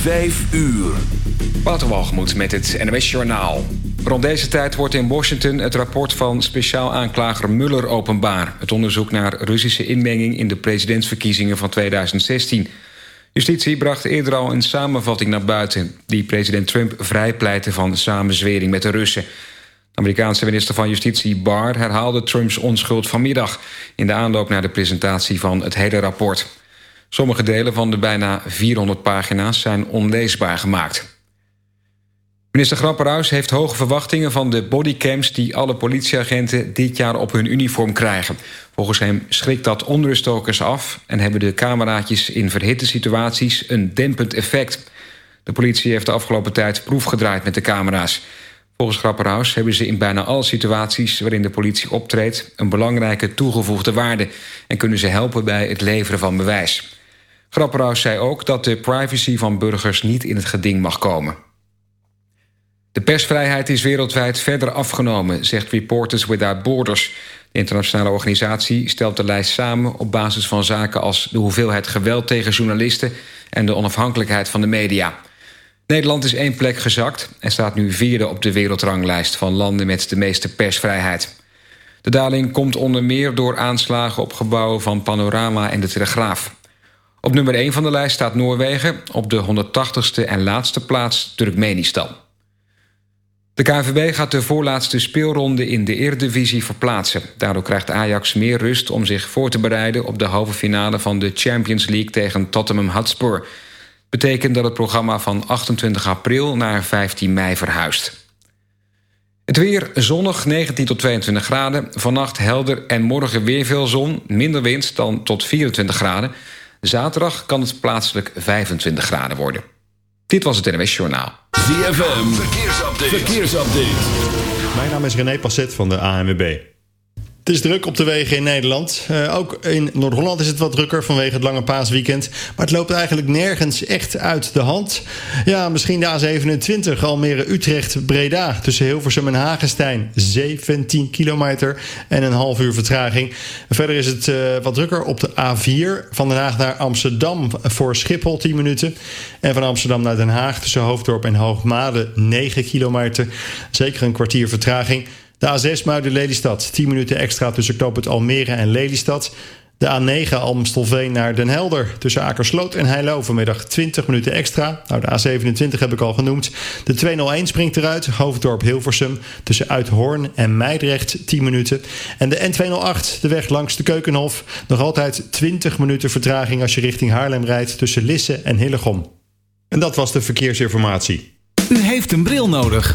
Vijf uur. Waterwalgemoed met het NWS Journaal. Rond deze tijd wordt in Washington het rapport van speciaal aanklager Mueller openbaar. Het onderzoek naar Russische inmenging in de presidentsverkiezingen van 2016. Justitie bracht eerder al een samenvatting naar buiten... die president Trump vrijpleitte van samenzwering met de Russen. Amerikaanse minister van Justitie Barr herhaalde Trumps onschuld vanmiddag... in de aanloop naar de presentatie van het hele rapport. Sommige delen van de bijna 400 pagina's zijn onleesbaar gemaakt. Minister Grapperhaus heeft hoge verwachtingen van de bodycams... die alle politieagenten dit jaar op hun uniform krijgen. Volgens hem schrikt dat onruststokers af... en hebben de cameraatjes in verhitte situaties een dempend effect. De politie heeft de afgelopen tijd proef gedraaid met de camera's. Volgens Grapperhaus hebben ze in bijna alle situaties... waarin de politie optreedt een belangrijke toegevoegde waarde... en kunnen ze helpen bij het leveren van bewijs. Grapperhaus zei ook dat de privacy van burgers niet in het geding mag komen. De persvrijheid is wereldwijd verder afgenomen, zegt Reporters Without Borders. De internationale organisatie stelt de lijst samen op basis van zaken als de hoeveelheid geweld tegen journalisten en de onafhankelijkheid van de media. Nederland is één plek gezakt en staat nu vierde op de wereldranglijst van landen met de meeste persvrijheid. De daling komt onder meer door aanslagen op gebouwen van Panorama en de Telegraaf. Op nummer 1 van de lijst staat Noorwegen, op de 180ste en laatste plaats Turkmenistan. De KNVB gaat de voorlaatste speelronde in de Eredivisie verplaatsen. Daardoor krijgt Ajax meer rust om zich voor te bereiden... op de halve finale van de Champions League tegen Tottenham Hotspur. Betekent dat het programma van 28 april naar 15 mei verhuist. Het weer zonnig, 19 tot 22 graden. Vannacht helder en morgen weer veel zon. Minder wind dan tot 24 graden. Zaterdag kan het plaatselijk 25 graden worden. Dit was het NWS Journaal. ZFM, verkeersupdate. verkeersupdate. Mijn naam is René Passet van de ANWB. Het is druk op de wegen in Nederland. Uh, ook in Noord-Holland is het wat drukker vanwege het lange paasweekend. Maar het loopt eigenlijk nergens echt uit de hand. Ja, misschien de A27 Almere-Utrecht-Breda... tussen Hilversum en Hagestein. 17 kilometer en een half uur vertraging. Verder is het uh, wat drukker op de A4 van Den Haag naar Amsterdam... voor Schiphol 10 minuten. En van Amsterdam naar Den Haag tussen Hoofddorp en Hoogmade 9 kilometer. Zeker een kwartier vertraging... De A6 Muiden-Lelystad, 10 minuten extra tussen knooppunt Almere en Lelystad. De A9 Amstelveen naar Den Helder tussen Akersloot en Heilo vanmiddag 20 minuten extra. Nou, de A27 heb ik al genoemd. De 201 springt eruit, Hoofddorp Hilversum tussen Uithoorn en Meidrecht 10 minuten. En de N208, de weg langs de Keukenhof, nog altijd 20 minuten vertraging als je richting Haarlem rijdt tussen Lisse en Hillegom. En dat was de verkeersinformatie. U heeft een bril nodig.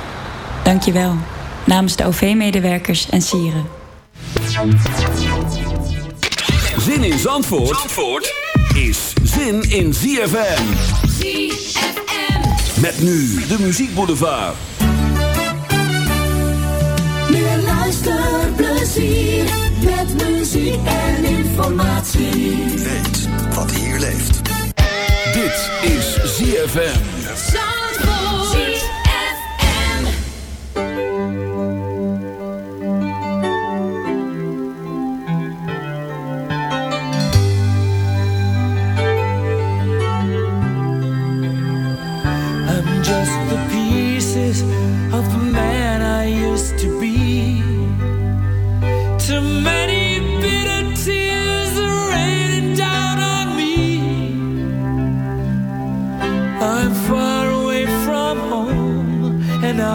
Dank je wel. Namens de OV-medewerkers en sieren. Zin in Zandvoort, Zandvoort is zin in ZFM. ZFM. Met nu de muziekboulevard. Meer luisterplezier met muziek en informatie. Weet wat hier leeft. Dit is ZFM.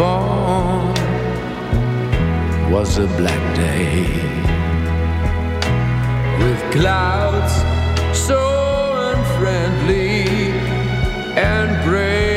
born was a black day with clouds so unfriendly and gray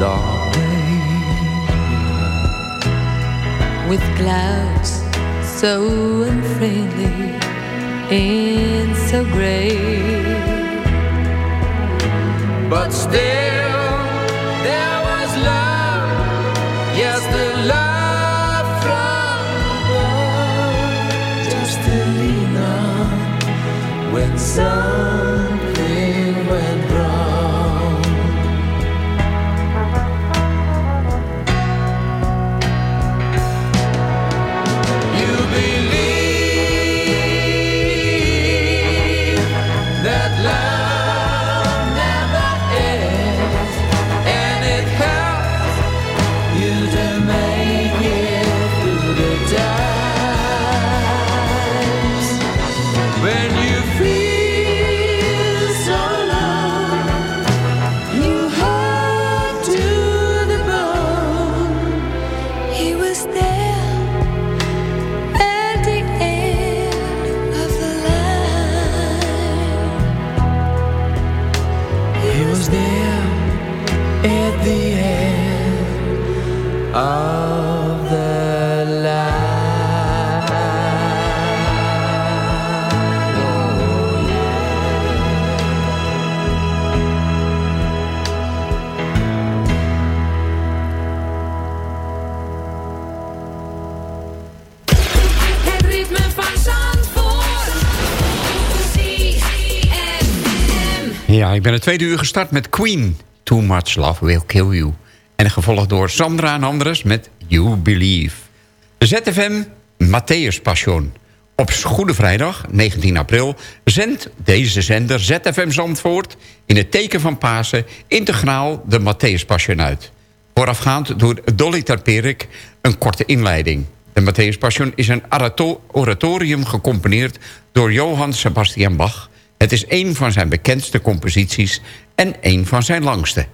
dark day. with clouds so unfriendly and so gray. But still, there was love. Yes, the love from above. Just to lean on when something Ik ben het tweede uur gestart met Queen. Too Much Love Will Kill You. En gevolgd door Sandra en Andres met You Believe. ZFM Matthäus Passion. Op Goede Vrijdag, 19 april, zendt deze zender ZFM Zandvoort... in het teken van Pasen integraal de Matthäus Passion uit. Voorafgaand door Dolly Terperik een korte inleiding. De Matthäus Passion is een orato- oratorium gecomponeerd door Johann Sebastian Bach. Het is een van zijn bekendste composities en een van zijn langste.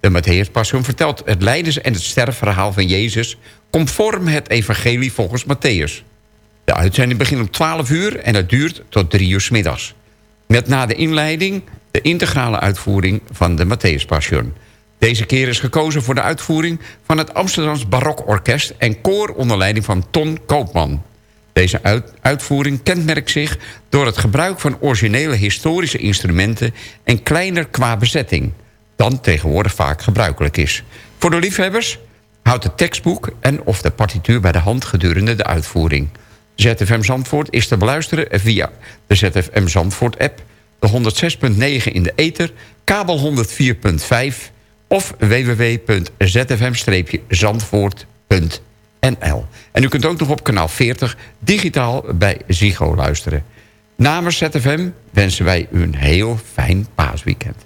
De Matthäus Passion vertelt het lijdens- en het sterfverhaal van Jezus... conform het evangelie volgens Matthäus. De uitzending begint om 12 uur en het duurt tot 3 uur 's middags. Met na de inleiding de integrale uitvoering van de Matthäus Passion. Deze keer is gekozen voor de uitvoering van het Amsterdams Barokorkest... en koor onder leiding van Ton Koopman. Deze uitvoering kenmerkt zich door het gebruik van originele historische instrumenten... en kleiner qua bezetting, dan tegenwoordig vaak gebruikelijk is. Voor de liefhebbers houdt het tekstboek en of de partituur bij de hand gedurende de uitvoering. ZFM Zandvoort is te beluisteren via de ZFM Zandvoort-app... de 106.9 in de ether, kabel 104.5 of www.zfm-zandvoort.nl. NL. En u kunt ook nog op kanaal 40 digitaal bij Ziggo luisteren. Namens ZFM wensen wij u een heel fijn paasweekend.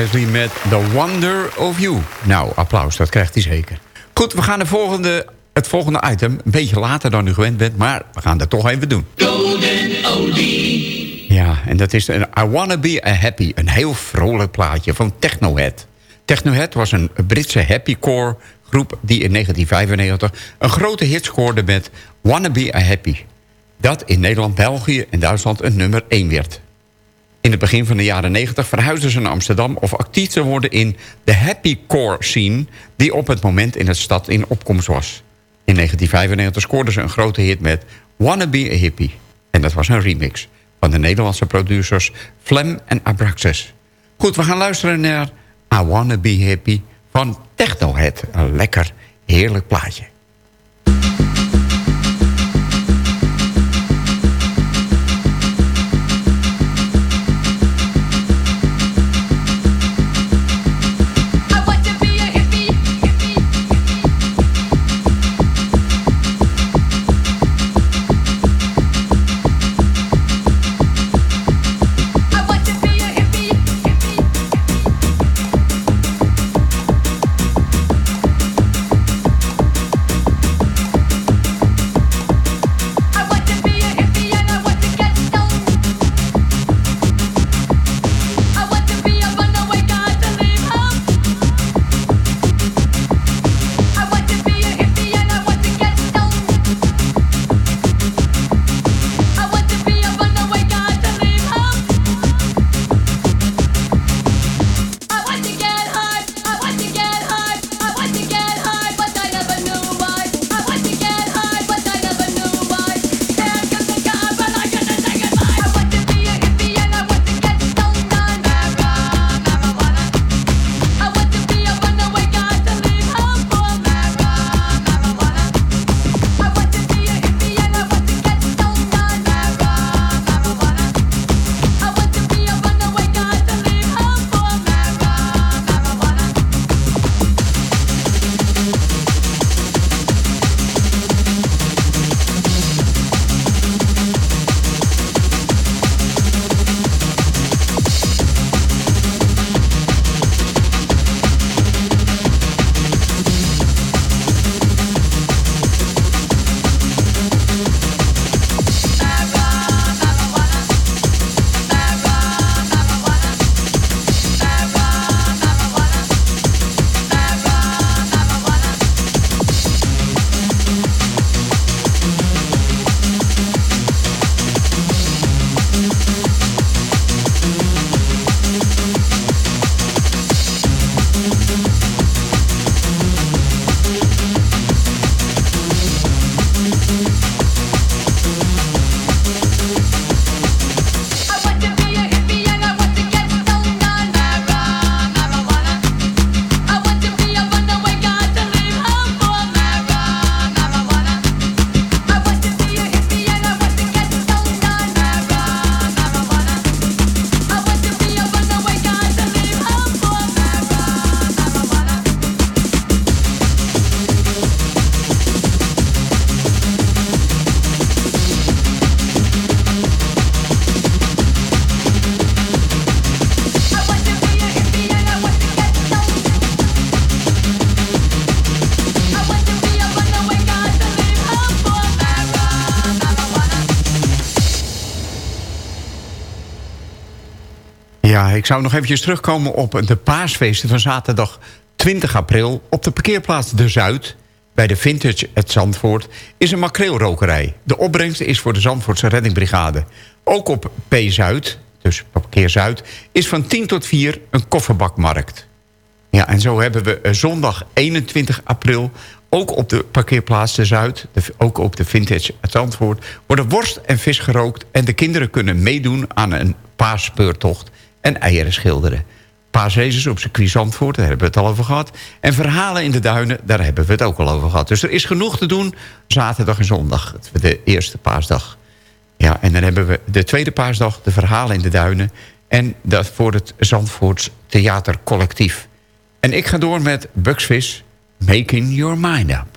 Presley met The Wonder of You. Nou, applaus, dat krijgt hij zeker. Goed, we gaan de volgende, het volgende item. Een beetje later dan u gewend bent, maar we gaan dat toch even doen. Golden Oldie. Ja, en dat is een I Wanna Be A Happy. Een heel vrolijk plaatje van Technohead. Technohead was een Britse happycore groep... die in 1995 een grote hit scoorde met Wanna Be A Happy. Dat in Nederland, België en Duitsland een nummer 1 werd. In het begin van de jaren 90 verhuisden ze naar Amsterdam... of actief te worden in de happycore scene... die op het moment in de stad in opkomst was. In 1995 scoorden ze een grote hit met Wanna Be A Hippie. En dat was een remix van de Nederlandse producers Flem en Abraxas. Goed, we gaan luisteren naar I Wanna Be Hippie van Technohead. Een lekker, heerlijk plaatje. Ik zou nog eventjes terugkomen op de paasfeesten van zaterdag 20 april... op de parkeerplaats De Zuid, bij de Vintage het Zandvoort... is een makreelrokerij. De opbrengst is voor de Zandvoortse reddingbrigade. Ook op P-Zuid, dus parkeer Zuid... is van 10 tot 4 een kofferbakmarkt. Ja, en zo hebben we eh, zondag 21 april... ook op de parkeerplaats De Zuid, ook op de Vintage het Zandvoort... worden worst en vis gerookt... en de kinderen kunnen meedoen aan een paasspeurtocht en eieren schilderen. Paasraces op circuit Zandvoort, daar hebben we het al over gehad. En verhalen in de duinen, daar hebben we het ook al over gehad. Dus er is genoeg te doen, zaterdag en zondag, de eerste paasdag. Ja, en dan hebben we de tweede paasdag, de verhalen in de duinen... en dat voor het Zandvoorts Theatercollectief. En ik ga door met Bugs Fizz, Making Your Mind Up.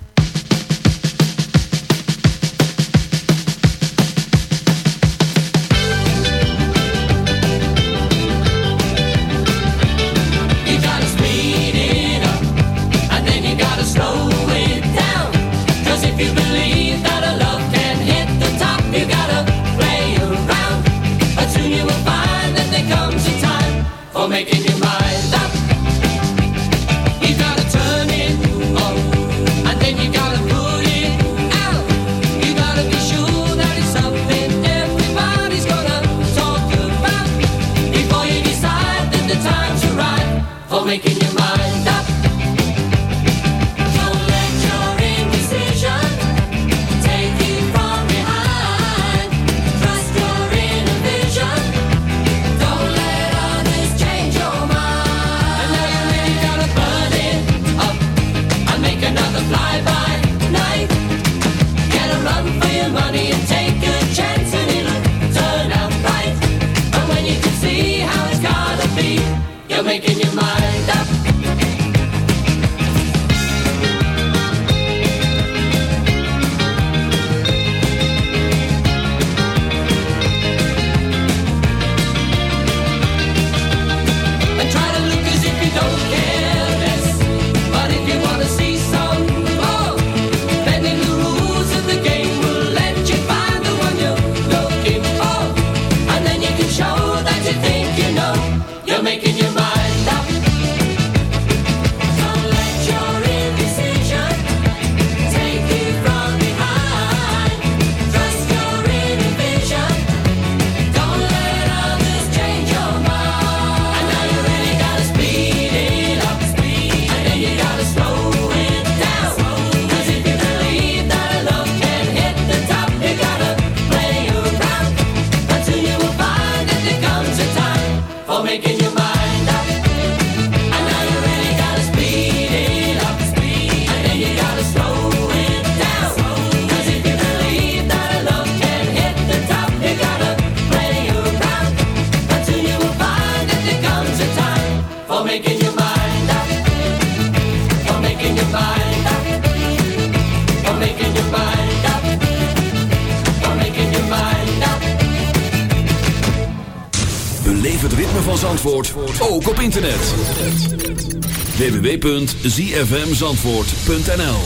www.zfmzandvoort.nl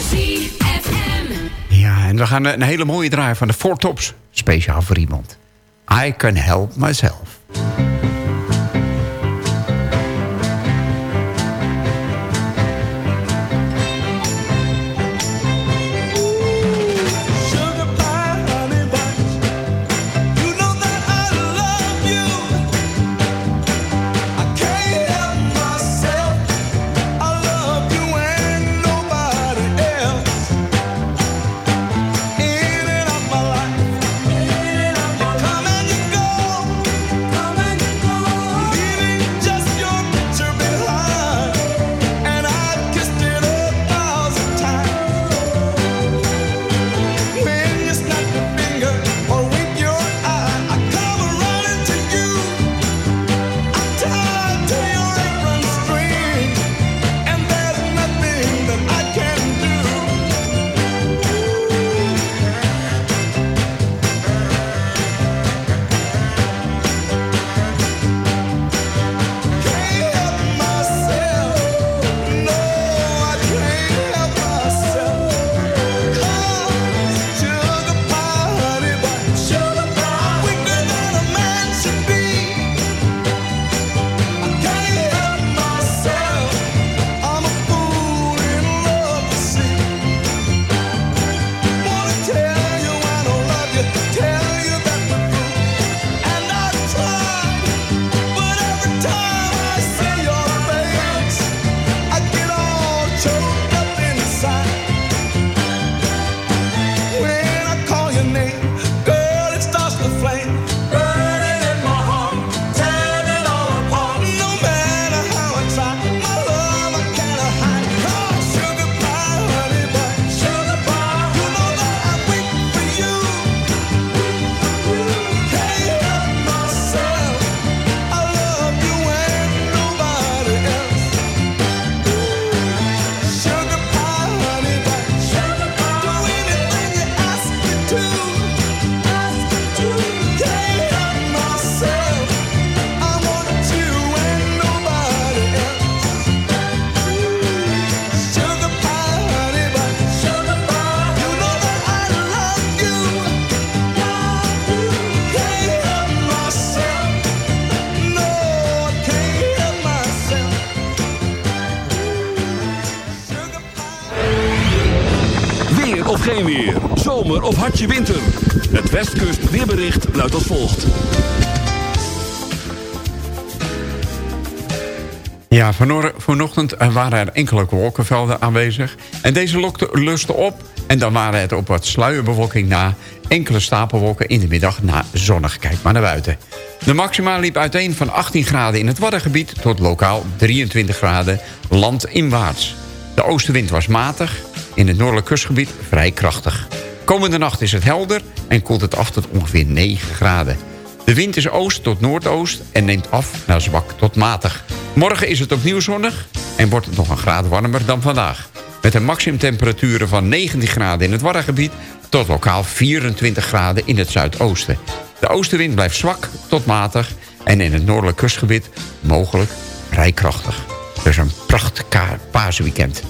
Ja, en we gaan een hele mooie draai van de Four Tops. Speciaal voor iemand. I can help myself. Of hartje winter. Het Westkust weerbericht luidt als volgt. Ja, vanochtend eh, waren er enkele wolkenvelden aanwezig. En deze lokte lusten op. En dan waren het op wat sluierbewolking na. Enkele stapelwolken in de middag na zonnig. Kijk maar naar buiten. De maxima liep uiteen van 18 graden in het Waddengebied... tot lokaal 23 graden landinwaarts. De oostenwind was matig. In het noordelijk kustgebied vrij krachtig. Komende nacht is het helder en koelt het af tot ongeveer 9 graden. De wind is oost tot noordoost en neemt af naar zwak tot matig. Morgen is het opnieuw zonnig en wordt het nog een graad warmer dan vandaag. Met een maximumtemperaturen van 19 graden in het Waddengebied... tot lokaal 24 graden in het zuidoosten. De oostenwind blijft zwak tot matig... en in het noordelijk kustgebied mogelijk vrij krachtig. Dus een prachtig paasweekend.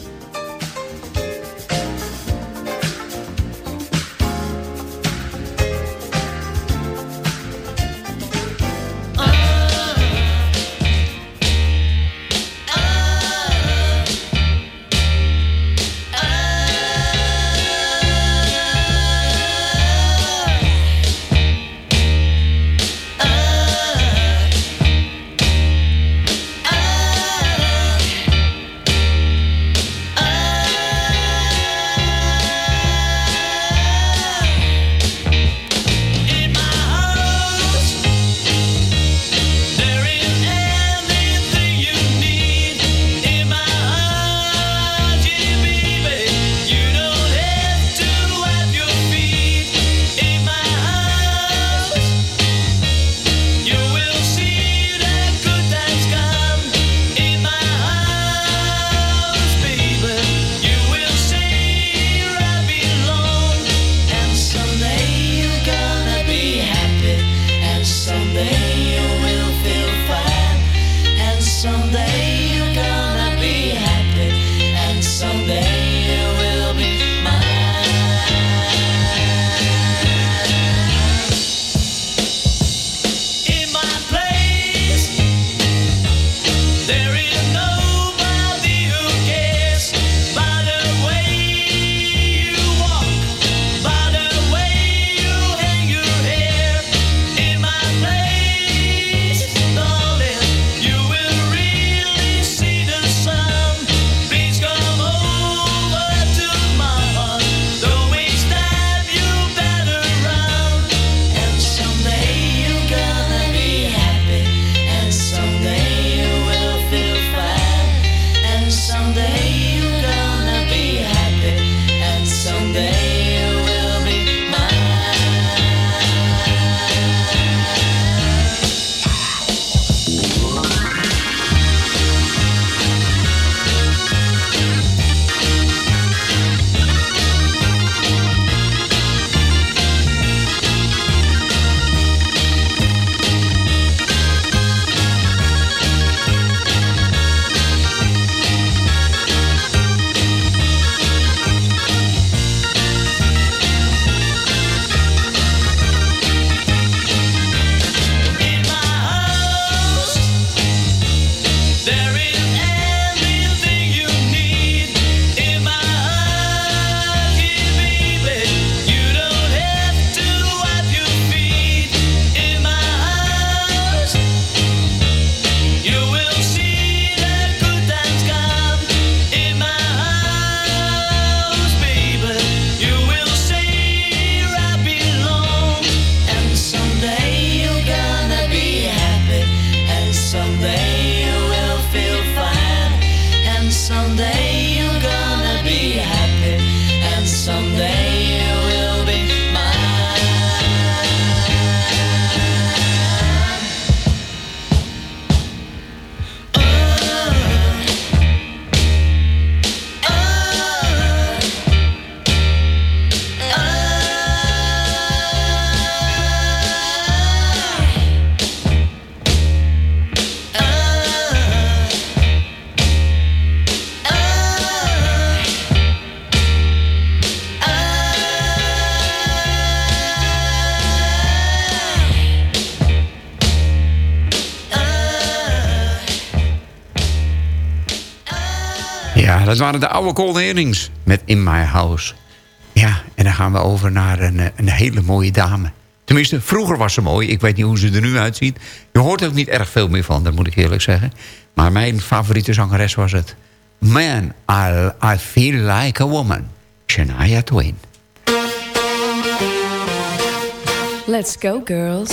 Dat waren de oude Cold met In My House. Ja, dan gaan we over naar een, eh, een hele mooie dame. Tenminste, vroeger was ze mooi. Ik weet niet hoe ze er nu uitziet. Je hoort ook niet erg veel meer van, dat moet ik eerlijk zeggen. Maar mijn favoriete zangeres was het. Man, I, I feel like a woman. Shania Twain. Let's go, girls.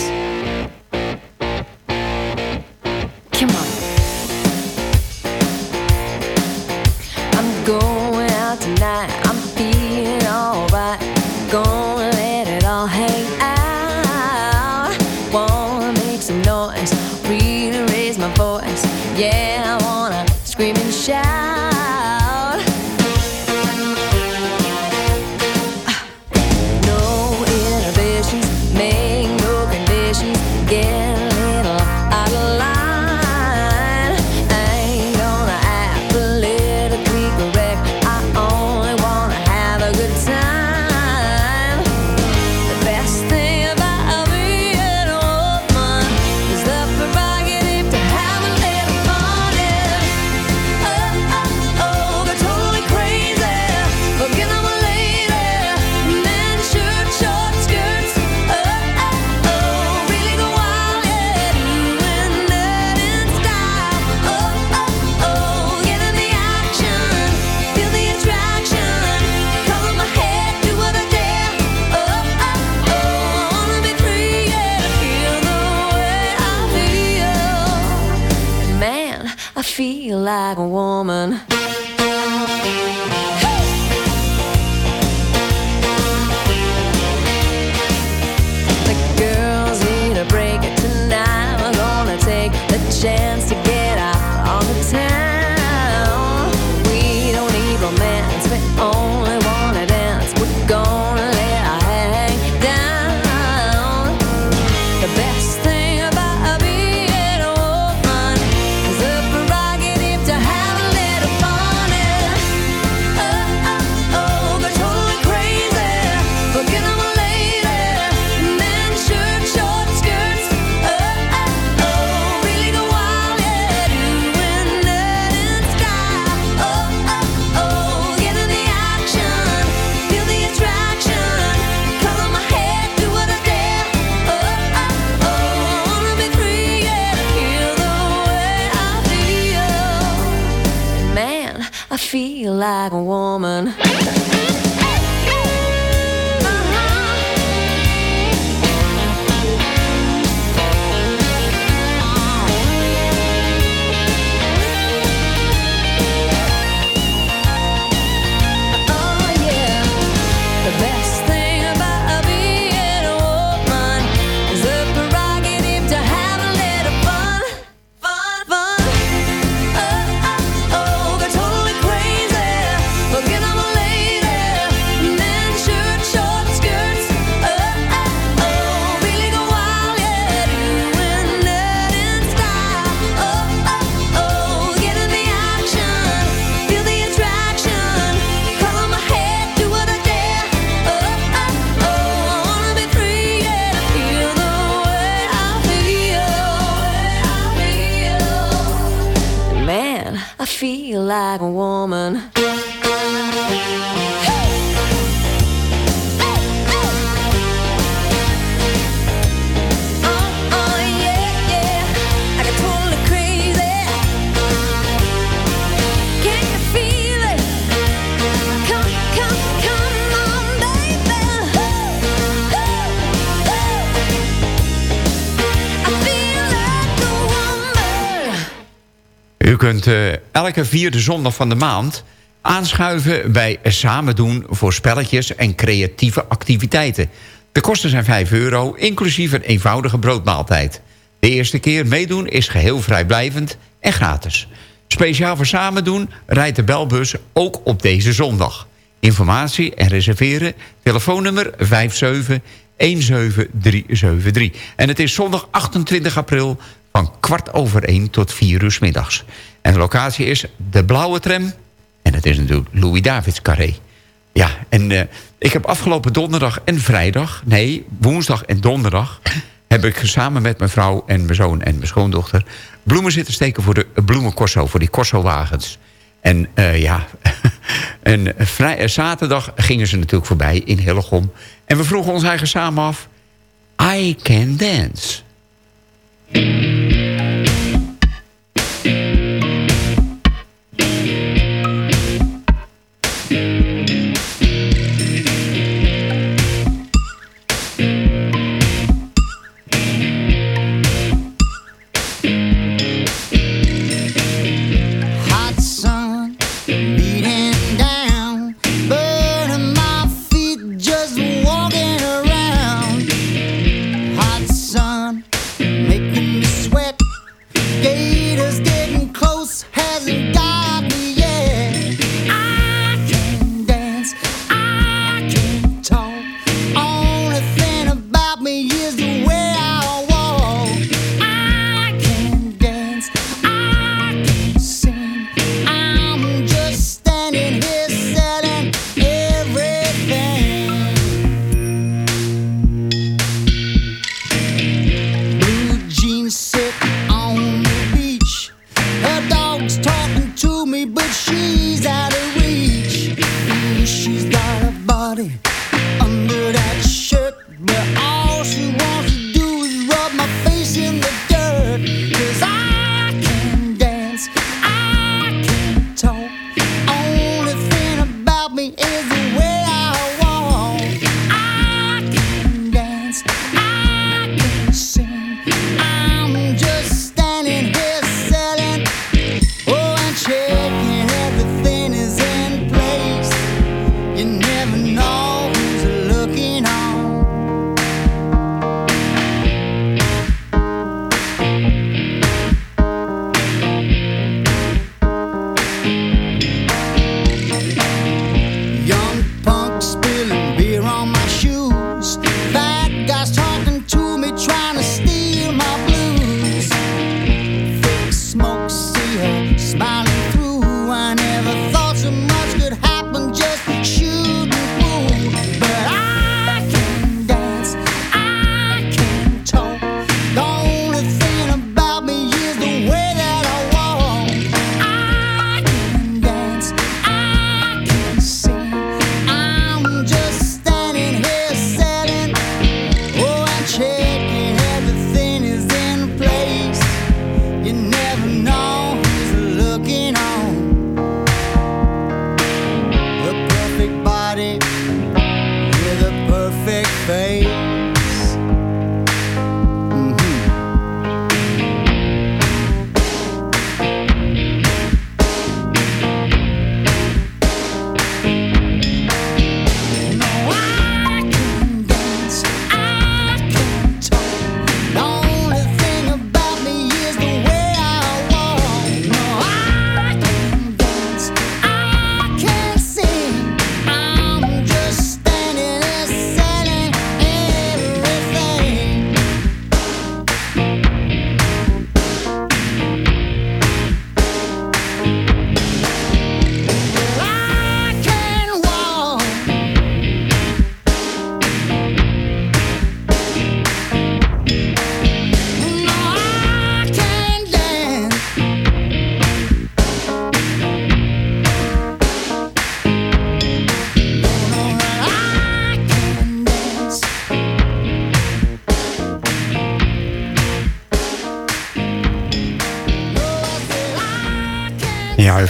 U kunt eh, elke vierde zondag van de maand aanschuiven bij Samen doen voor spelletjes en creatieve activiteiten. De kosten zijn 5 euro, inclusief een eenvoudige broodmaaltijd. De eerste keer meedoen is geheel vrijblijvend en gratis. Speciaal voor Samen doen rijdt de belbus ook op deze zondag. Informatie en reserveren, telefoonnummer 57-17373. En het is zondag 28 april van kwart over 1 tot 4 uur middags. En de locatie is de Blauwe Tram. En het is natuurlijk Louis Davids Carré. Ja, en eh, ik heb afgelopen donderdag en vrijdag... nee, woensdag en donderdag... heb ik samen met mijn vrouw en mijn zoon en mijn schoondochter... bloemen zitten steken voor de bloemencorso, voor die corso-wagens. En eh, ja, en eh, zaterdag gingen ze natuurlijk voorbij in Hillegom. En we vroegen ons eigen samen af... I Can Dance. Thank you.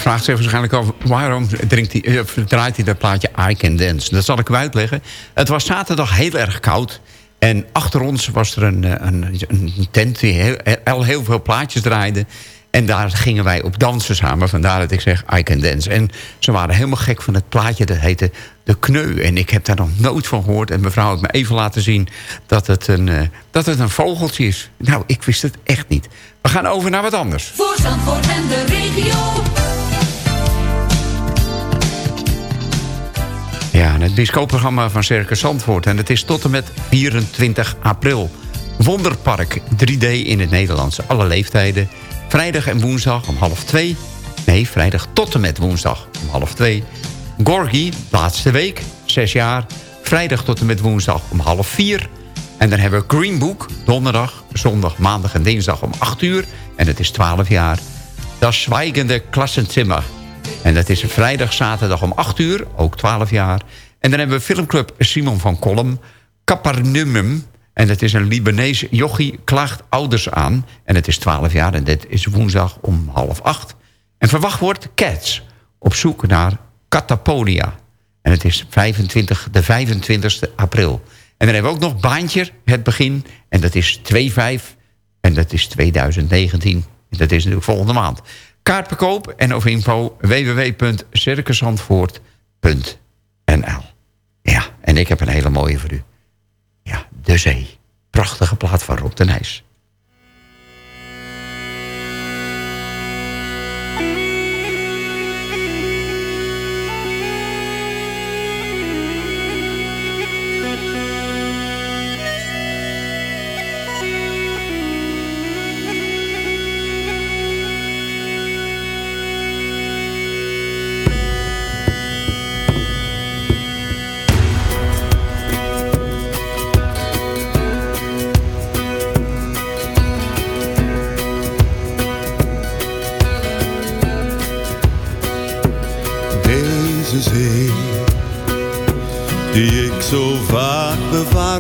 Vraagt zich waarschijnlijk af... waarom eh, draait hij dat plaatje I Can Dance? Dat zal ik u uitleggen. Het was zaterdag heel erg koud. En achter ons was er een, eh, een, een tent die heel, al heel veel plaatjes draaide. En daar gingen wij op dansen samen. Vandaar dat ik zeg I Can Dance. En ze waren helemaal gek van het plaatje. Dat heette De Kneu. En ik heb daar nog nooit van gehoord. En mevrouw heeft me even laten zien dat het een, eh, dat het een vogeltje is. Nou, ik wist het echt niet. We gaan over naar wat anders. Voor Zandvoort en de regio. Ja, het bioscoopprogramma van Circus Zandvoort. En het is tot en met 24 april. Wonderpark 3D in het Nederlands. Alle leeftijden. Vrijdag en woensdag om half twee. Nee, vrijdag tot en met woensdag om half twee. Gorgie, laatste week, zes jaar. Vrijdag tot en met woensdag om half vier. En dan hebben we Green Book, donderdag, zondag, maandag en dinsdag om 8 uur. En het is 12 jaar. Das Schweigende Klassenzimmer. En dat is vrijdag, zaterdag om 8 uur, ook 12 jaar. En dan hebben we filmclub Simon van Kolm, Capernaum... En dat is een Libanees jochie, klaagt ouders aan. En het is 12 jaar en dit is woensdag om half acht. En verwacht wordt Cats op zoek naar Catapodia. En het is 25, de 25 april. En dan hebben we ook nog Baantje, het begin. En dat is 2-5. En dat is 2019. En dat is natuurlijk volgende maand. Kaartverkoop en of info www.circusandvoort.nl Ja, en ik heb een hele mooie voor u. Ja, De Zee. Prachtige plaat van Rob de Nijs.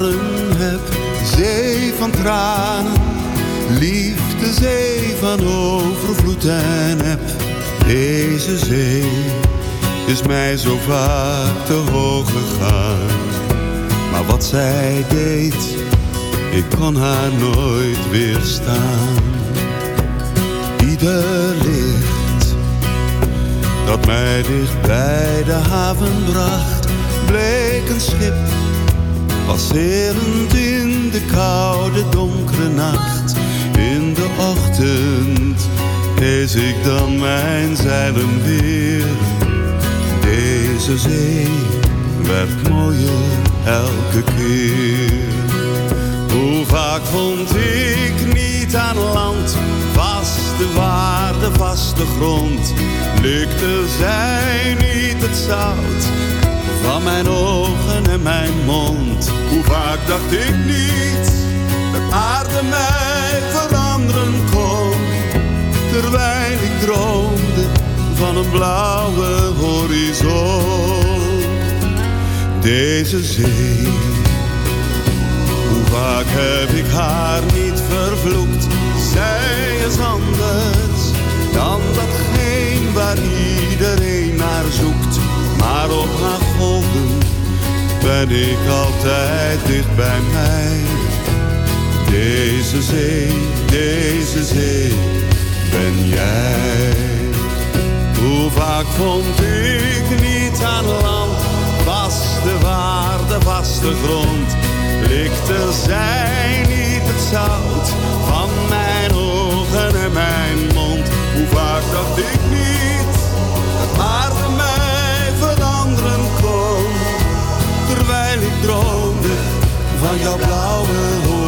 Heb, zee van tranen, liefde, zee van overvloed en heb. Deze zee is mij zo vaak te hoog gegaan, maar wat zij deed, ik kon haar nooit weerstaan. Ieder licht dat mij dicht bij de haven bracht, bleek een schip, passerend in de koude donkere nacht. In de ochtend hees ik dan mijn zeilen weer. Deze zee werd mooier elke keer. Hoe vaak vond ik niet aan land, vaste waarde, vaste grond. Lukte zij niet het zout van mijn ogen en mijn mond. Hoe vaak dacht ik niet dat aarde mij veranderen kon. Terwijl ik droomde van een blauwe horizon. Deze zee hoe vaak heb ik haar niet vervloekt? Zij is anders dan datgene waar iedereen naar zoekt. Maar op haar golven ben ik altijd dicht bij mij. Deze zee, deze zee, ben jij. Hoe vaak vond ik niet aan land, vaste waarde, vaste grond. Likte zij niet het zout van mijn ogen en mijn mond? Hoe vaak dacht ik niet dat droomde van jouw blauwe horizon.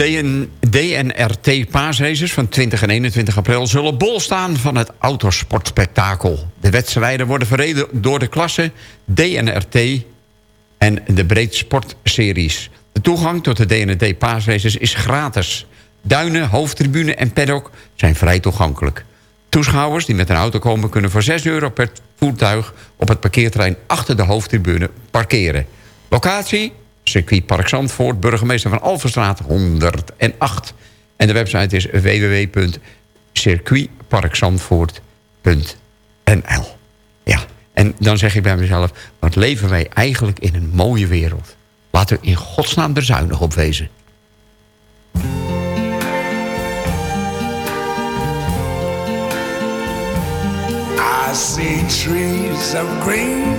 DN, DNRT paasraces van 20 en 21 april zullen bol staan van het autosportspektakel. De wedstrijden worden verreden door de klasse DNRT en de breedsportseries. De toegang tot de DNRT paasraces is gratis. Duinen, hoofdtribune en paddock zijn vrij toegankelijk. Toeschouwers die met een auto komen kunnen voor 6 euro per voertuig... op het parkeerterrein achter de hoofdtribune parkeren. Locatie? Circuitpark Zandvoort, burgemeester van Alverstraat 108. En de website is www.circuitparkzandvoort.nl Ja, en dan zeg ik bij mezelf... wat leven wij eigenlijk in een mooie wereld. Laten we in godsnaam er zuinig op wezen. I see trees of green,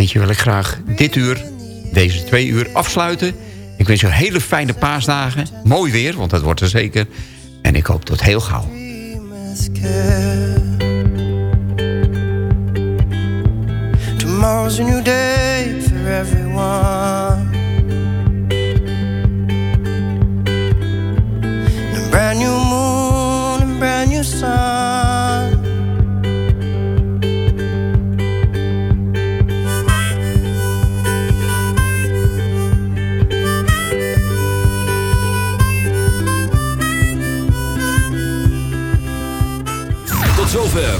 liedje wil ik graag dit uur, deze twee uur, afsluiten. Ik wens je hele fijne paasdagen. Mooi weer, want dat wordt er zeker. En ik hoop tot heel gauw. Tomorrow's new day